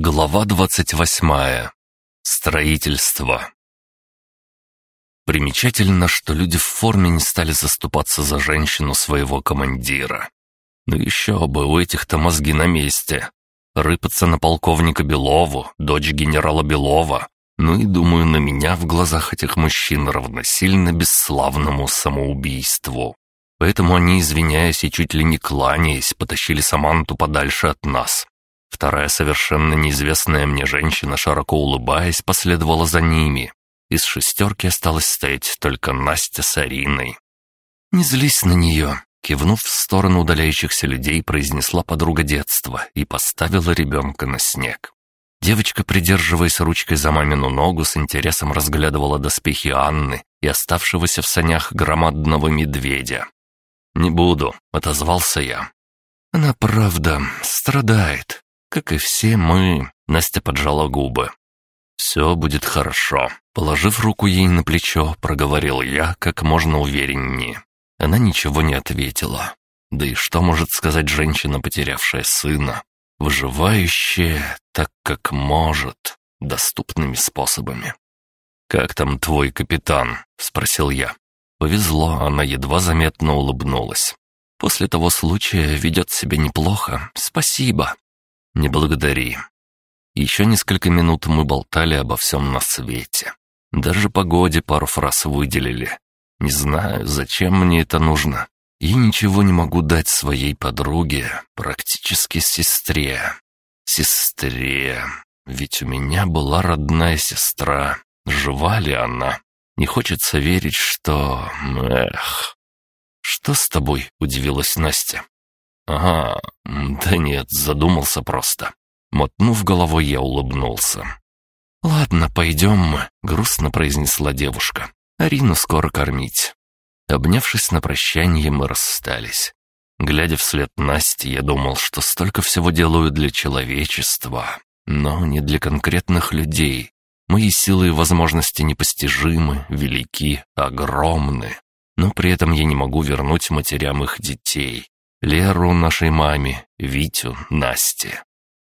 Глава 28. Строительство. Примечательно, что люди в форме не стали заступаться за женщину своего командира. Ну еще бы, у этих-то мозги на месте. Рыпаться на полковника Белову, дочь генерала Белова. Ну и, думаю, на меня в глазах этих мужчин равносильно бесславному самоубийству. Поэтому они, извиняясь и чуть ли не кланяясь, потащили Саманту подальше от нас, Вторая совершенно неизвестная мне женщина, широко улыбаясь, последовала за ними. Из шестерки осталось стоять только Настя с Ариной. «Не злись на нее», — кивнув в сторону удаляющихся людей, произнесла подруга детства и поставила ребенка на снег. Девочка, придерживаясь ручкой за мамину ногу, с интересом разглядывала доспехи Анны и оставшегося в санях громадного медведя. «Не буду», — отозвался я. «Она правда страдает», как и все мы, Настя поджала губы. «Все будет хорошо», — положив руку ей на плечо, проговорил я как можно увереннее. Она ничего не ответила. Да и что может сказать женщина, потерявшая сына? Выживающая так, как может, доступными способами. «Как там твой капитан?» — спросил я. Повезло, она едва заметно улыбнулась. «После того случая ведет себя неплохо. Спасибо. Не благодари». Еще несколько минут мы болтали обо всем на свете. Даже погоде пару фраз выделили. Не знаю, зачем мне это нужно. И ничего не могу дать своей подруге, практически сестре. Сестре. Ведь у меня была родная сестра. Жива ли она? Не хочется верить, что... Эх. «Что с тобой?» — удивилась Настя. «Ага, да нет, задумался просто». Мотнув головой, я улыбнулся. «Ладно, пойдем мы», — грустно произнесла девушка. «Арину скоро кормить». Обнявшись на прощание, мы расстались. Глядя вслед Насти, я думал, что столько всего делаю для человечества, но не для конкретных людей. Мои силы и возможности непостижимы, велики, огромны. Но при этом я не могу вернуть матерям их детей. Леру нашей маме, Витю, Насте.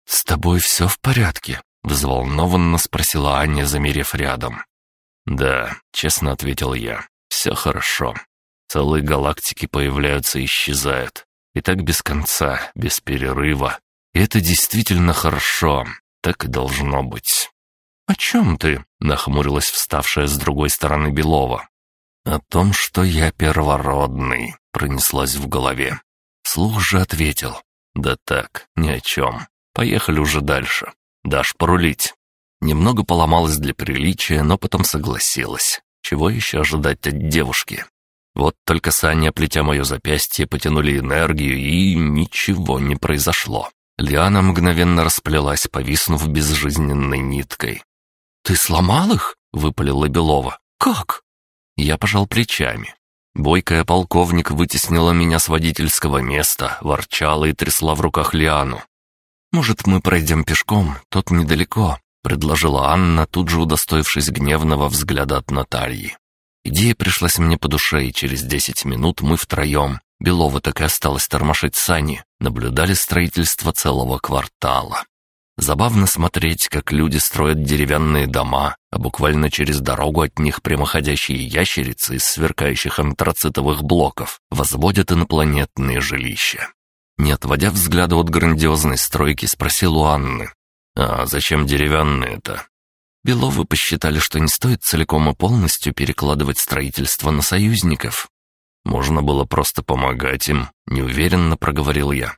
«С тобой все в порядке?» — взволнованно спросила Аня, замерев рядом. «Да», — честно ответил я, — «все хорошо. Целые галактики появляются и исчезают. И так без конца, без перерыва. И это действительно хорошо. Так и должно быть». «О чем ты?» — нахмурилась вставшая с другой стороны Белова. «О том, что я первородный», — пронеслась в голове. Вслух же ответил. «Да так, ни о чем. Поехали уже дальше. Дашь порулить». Немного поломалась для приличия, но потом согласилась. Чего еще ожидать от девушки? Вот только сани, оплетя мое запястье, потянули энергию, и ничего не произошло. Лиана мгновенно расплелась, повиснув безжизненной ниткой. «Ты сломал их?» — выпалила Белова. «Как?» Я пожал плечами. Бойкая полковник вытеснила меня с водительского места, ворчала и трясла в руках лиану. «Может, мы пройдем пешком, тут недалеко», — предложила Анна, тут же удостоившись гневного взгляда от Натальи. Идея пришлась мне по душе, и через десять минут мы втроем, Белова так и осталась тормошить сани, наблюдали строительство целого квартала. Забавно смотреть, как люди строят деревянные дома, а буквально через дорогу от них прямоходящие ящерицы из сверкающих антрацитовых блоков возводят инопланетные жилища. Не отводя взгляда от грандиозной стройки, спросил у Анны. «А зачем деревянные-то?» Беловы посчитали, что не стоит целиком и полностью перекладывать строительство на союзников. «Можно было просто помогать им», — неуверенно проговорил я.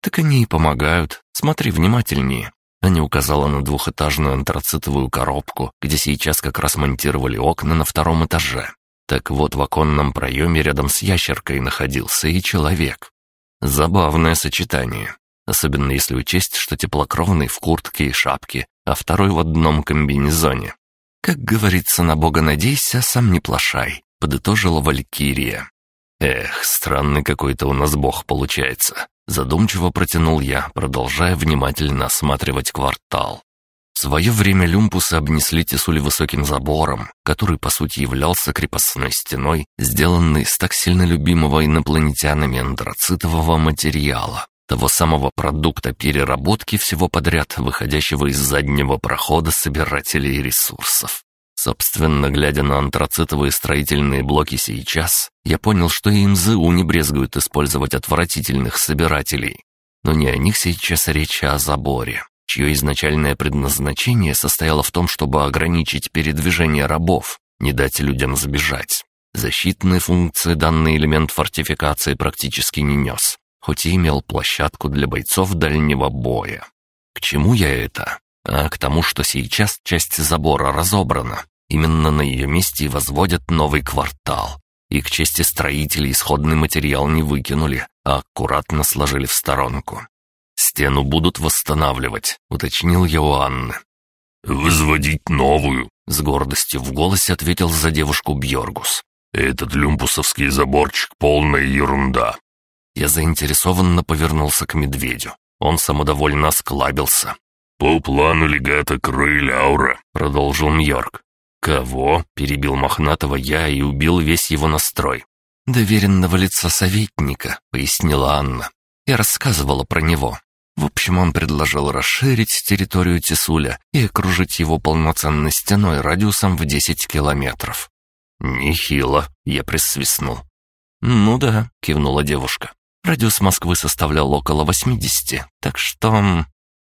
«Так они и помогают. Смотри внимательнее. Она указала на двухэтажную антрацитовую коробку, где сейчас как раз монтировали окна на втором этаже. Так вот, в оконном проеме рядом с ящеркой находился и человек. Забавное сочетание. Особенно если учесть, что теплокровный в куртке и шапке, а второй в одном комбинезоне. «Как говорится, на Бога надейся, а сам не плашай», — подытожила Валькирия. «Эх, странный какой-то у нас Бог получается. Задумчиво протянул я, продолжая внимательно осматривать квартал. В свое время люмпусы обнесли тесуль высоким забором, который, по сути, являлся крепостной стеной, сделанной из так сильно любимого инопланетянами андроцитового материала, того самого продукта переработки всего подряд, выходящего из заднего прохода собирателей ресурсов. Собственно, глядя на антрацитовые строительные блоки сейчас, я понял, что и МЗУ не брезгуют использовать отвратительных собирателей. Но не о них сейчас речь, а о заборе, чье изначальное предназначение состояло в том, чтобы ограничить передвижение рабов, не дать людям сбежать. Защитные функции данный элемент фортификации практически не нес, хоть и имел площадку для бойцов дальнего боя. К чему я это? А к тому, что сейчас часть забора разобрана, Именно на ее месте возводят новый квартал. И к чести строителей исходный материал не выкинули, а аккуратно сложили в сторонку. «Стену будут восстанавливать», — уточнил я у Анны. «Возводить новую», — с гордостью в голосе ответил за девушку Бьоргус. «Этот люмпусовский заборчик — полная ерунда». Я заинтересованно повернулся к медведю. Он самодовольно осклабился. «По плану легата крыль аура», — продолжил Нью-Йорк. «Кого?» — перебил Мохнатого я и убил весь его настрой. «Доверенного лица советника», — пояснила Анна. Я рассказывала про него. В общем, он предложил расширить территорию Тесуля и окружить его полноценной стеной радиусом в 10 километров. «Нехило», — я присвистнул. «Ну да», — кивнула девушка. «Радиус Москвы составлял около 80, так что...»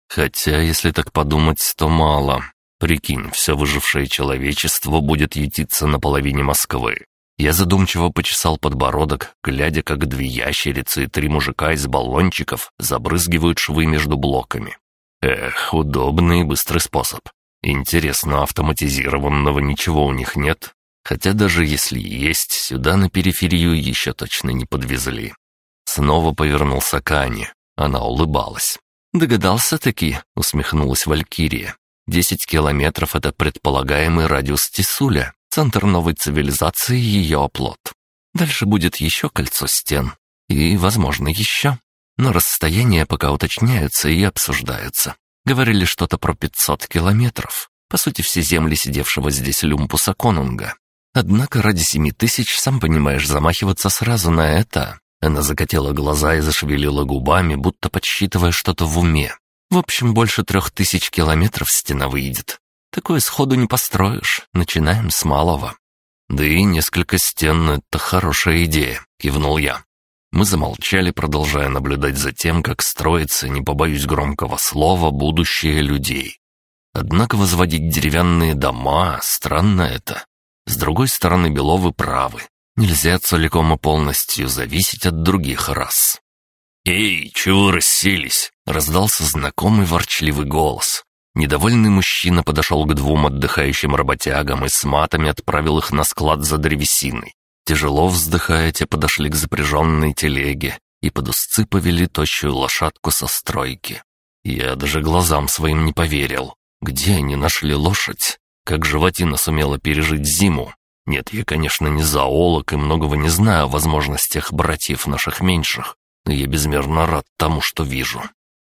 «Хотя, если так подумать, то мало. Прикинь, все выжившее человечество будет ютиться на половине Москвы. Я задумчиво почесал подбородок, глядя, как две ящерицы и три мужика из баллончиков забрызгивают швы между блоками. Эх, удобный и быстрый способ. Интересно, автоматизированного ничего у них нет? Хотя даже если есть, сюда на периферию еще точно не подвезли. Снова повернулся к Ане. Она улыбалась. «Догадался-таки», — усмехнулась Валькирия. 10 километров — это предполагаемый радиус Тисуля, центр новой цивилизации и ее оплот. Дальше будет еще кольцо стен. И, возможно, еще. Но расстояния пока уточняются и обсуждаются. Говорили что-то про 500 километров. По сути, все земли сидевшего здесь Люмпуса Конунга. Однако ради семи тысяч, сам понимаешь, замахиваться сразу на это. Она закатила глаза и зашевелила губами, будто подсчитывая что-то в уме. В общем, больше трех тысяч километров стена выйдет. Такое сходу не построишь, начинаем с малого». «Да и несколько стен — это хорошая идея», — кивнул я. Мы замолчали, продолжая наблюдать за тем, как строится, не побоюсь громкого слова, будущее людей. Однако возводить деревянные дома — странно это. С другой стороны, Беловы правы. Нельзя целиком и полностью зависеть от других рас. «Эй, чего расселись?» Раздался знакомый ворчливый голос. Недовольный мужчина подошел к двум отдыхающим работягам и с матами отправил их на склад за древесиной. Тяжело вздыхая, те подошли к запряженной телеге и под узцы повели тощую лошадку со стройки. Я даже глазам своим не поверил. Где они нашли лошадь? Как животина сумела пережить зиму? Нет, я, конечно, не зоолог и многого не знаю о возможностях братьев наших меньших, но я безмерно рад тому, что вижу.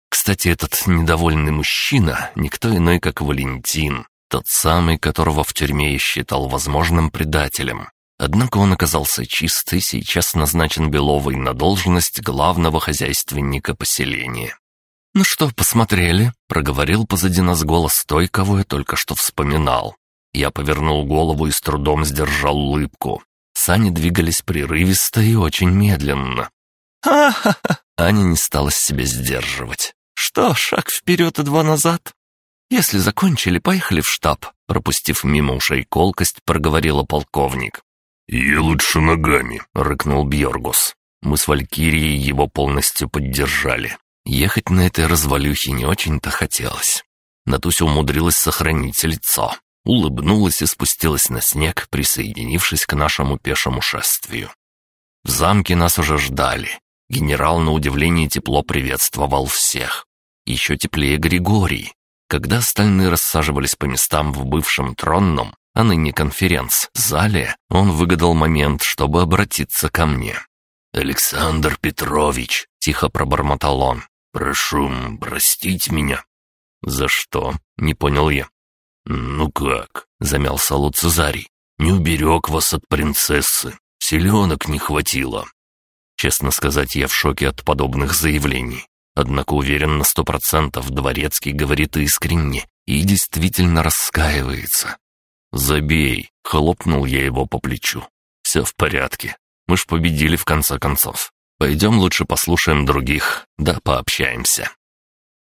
Кстати, этот недовольный мужчина — никто иной, как Валентин, тот самый, которого в тюрьме я считал возможным предателем. Однако он оказался чист и сейчас назначен Беловой на должность главного хозяйственника поселения. «Ну что, посмотрели?» — проговорил позади нас голос той, кого я только что вспоминал. Я повернул голову и с трудом сдержал улыбку. Сани двигались прерывисто и очень медленно. «Ха-ха-ха!» Аня не стала себя сдерживать. Что, шаг вперед и два назад? Если закончили, поехали в штаб, пропустив мимо ушей колкость, проговорила полковник. «Я лучше ногами», — рыкнул Бьоргус. Мы с Валькирией его полностью поддержали. Ехать на этой развалюхе не очень-то хотелось. Натуся умудрилась сохранить лицо, улыбнулась и спустилась на снег, присоединившись к нашему пешему шествию. В замке нас уже ждали. Генерал, на удивление, тепло приветствовал всех. Еще теплее Григорий. Когда остальные рассаживались по местам в бывшем тронном, а ныне конференц-зале, он выгадал момент, чтобы обратиться ко мне. «Александр Петрович», — тихо пробормотал он, — «прошу простить меня». «За что?» — не понял я. «Ну как?» — замялся Луцезарий. «Не уберег вас от принцессы. Селенок не хватило». Честно сказать, я в шоке от подобных заявлений. Однако уверен на сто процентов, Дворецкий говорит искренне и действительно раскаивается. «Забей!» — хлопнул я его по плечу. «Все в порядке. Мы ж победили в конце концов. Пойдем лучше послушаем других, да пообщаемся».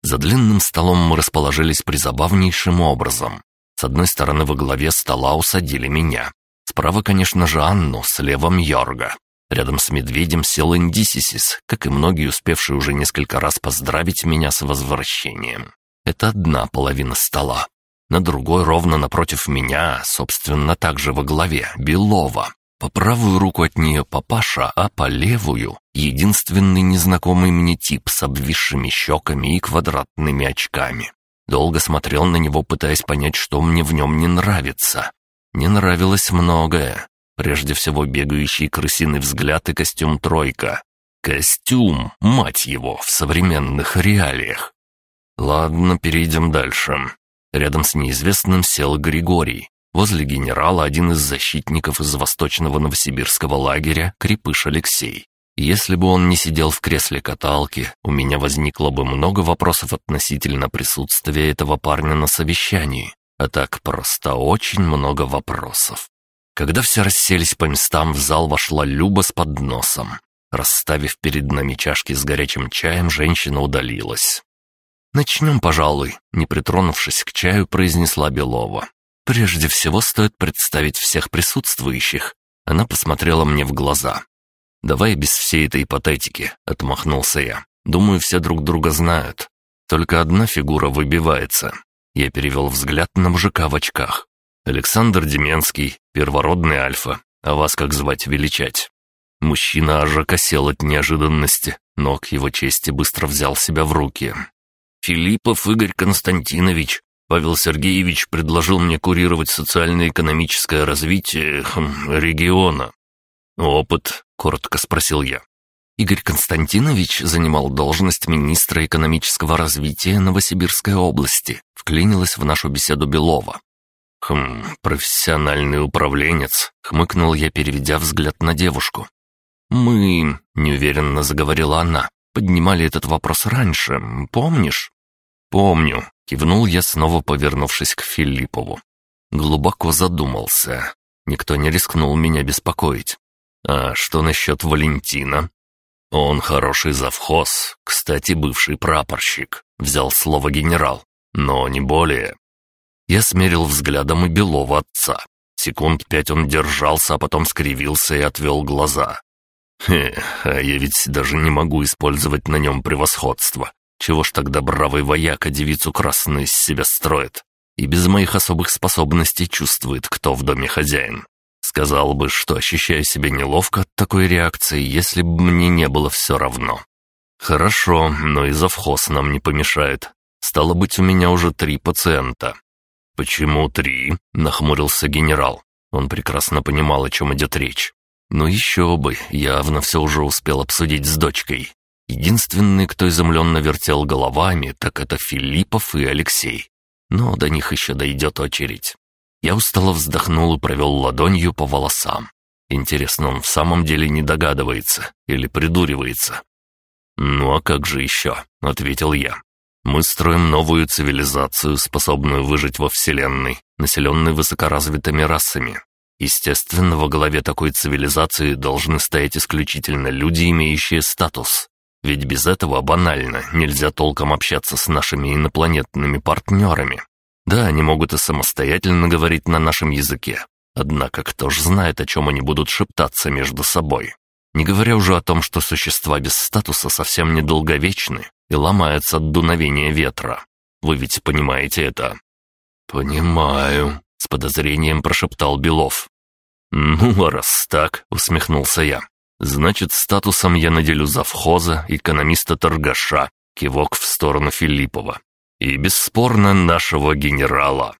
За длинным столом мы расположились призабавнейшим образом. С одной стороны во главе стола усадили меня. Справа, конечно же, Анну, слева Мьорга. Рядом с медведем сел Индисисис, как и многие успевшие уже несколько раз поздравить меня с возвращением. Это одна половина стола. На другой, ровно напротив меня, собственно, также во главе, Белова. По правую руку от нее папаша, а по левую — единственный незнакомый мне тип с обвисшими щеками и квадратными очками. Долго смотрел на него, пытаясь понять, что мне в нем не нравится. Не нравилось многое, Прежде всего бегающий крысиный взгляд и костюм «тройка». Костюм, мать его, в современных реалиях. Ладно, перейдем дальше. Рядом с неизвестным сел Григорий. Возле генерала один из защитников из восточного новосибирского лагеря, крепыш Алексей. Если бы он не сидел в кресле каталки, у меня возникло бы много вопросов относительно присутствия этого парня на совещании. А так просто очень много вопросов. Когда все расселись по местам, в зал вошла Люба с подносом. Расставив перед нами чашки с горячим чаем, женщина удалилась. «Начнем, пожалуй», — не притронувшись к чаю, произнесла Белова. «Прежде всего стоит представить всех присутствующих». Она посмотрела мне в глаза. «Давай без всей этой ипотетики», — отмахнулся я. «Думаю, все друг друга знают. Только одна фигура выбивается». Я перевел взгляд на мужика в очках. Александр Деменский, первородный альфа. А вас как звать величать?» Мужчина аж окосел от неожиданности, но к его чести быстро взял себя в руки. «Филиппов Игорь Константинович, Павел Сергеевич предложил мне курировать социально-экономическое развитие хм, региона». «Опыт?» — коротко спросил я. Игорь Константинович занимал должность министра экономического развития Новосибирской области, вклинилась в нашу беседу Белова. «Хм, профессиональный управленец», — хмыкнул я, переведя взгляд на девушку. «Мы...» — неуверенно заговорила она. «Поднимали этот вопрос раньше, помнишь?» «Помню», — кивнул я, снова повернувшись к Филиппову. Глубоко задумался. Никто не рискнул меня беспокоить. «А что насчет Валентина?» «Он хороший завхоз, кстати, бывший прапорщик», — взял слово генерал. «Но не более. Я смерил взглядом и белого отца. Секунд пять он держался, а потом скривился и отвел глаза. «Хе, а я ведь даже не могу использовать на нем превосходство. Чего ж тогда бравый вояка девицу красную из себя строит? И без моих особых способностей чувствует, кто в доме хозяин. Сказал бы, что ощущаю себя неловко от такой реакции, если бы мне не было все равно. Хорошо, но и завхоз нам не помешает. Стало быть, у меня уже три пациента. «Почему три?» — нахмурился генерал. Он прекрасно понимал, о чем идет речь. «Ну еще бы, явно все уже успел обсудить с дочкой. Единственный, кто изумленно вертел головами, так это Филиппов и Алексей. Но до них еще дойдет очередь». Я устало вздохнул и провел ладонью по волосам. Интересно, он в самом деле не догадывается или придуривается? «Ну а как же еще?» — ответил я. Мы строим новую цивилизацию, способную выжить во Вселенной, населенной высокоразвитыми расами. Естественно, во главе такой цивилизации должны стоять исключительно люди, имеющие статус. Ведь без этого банально, нельзя толком общаться с нашими инопланетными партнерами. Да, они могут и самостоятельно говорить на нашем языке. Однако кто ж знает, о чем они будут шептаться между собой. Не говоря уже о том, что существа без статуса совсем недолговечны, и ломается от дуновения ветра. Вы ведь понимаете это?» «Понимаю», — с подозрением прошептал Белов. «Ну, а раз так», — усмехнулся я, — «значит, статусом я наделю завхоза, экономиста-торгаша, кивок в сторону Филиппова, и, бесспорно, нашего генерала».